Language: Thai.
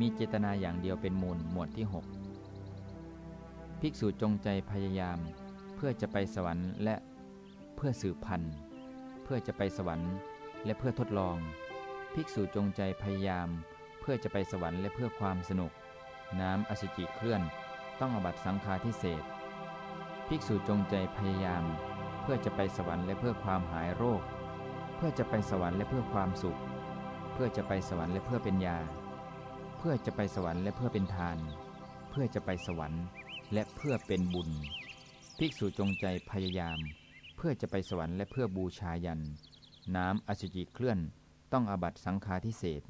มีเจตนาอย่างเดียวเป็นมูลหมวดที่ 6 ภิกษุจงใจพยายาม เพื่อจะไปสวรรค์และเพื่อสืบพันธุ์ เพื่อจะไปสวรรค์และเพื่อทดลอง ภิกษุจงใจพยายาม เพื่อจะไปสวรรค์และเพื่อความสนุก น้ำอสุจิเคลื่อน ต้องอบัตสังฆาทิเศษภิกษุจงใจพยายาม เพื่อจะไปสวรรค์และเพื่อความหายโรค เพื่อจะไปสวรรค์และเพื่อความสุข เพื่อจะไปสวรรค์และเพื่อเป็นยา พื่อจะไปสวรรค์และเพื่อเป็นทาน เพื่อจะไปสวรรค์ และเพื่อเป็นบุญ ภิกษุจงใจพยายาม เพื่อจะไปสวรรค์และเพื่อบูชายัน น้ำอสุจิเคลื่อนต้องอบัตสังฆาทิเศษ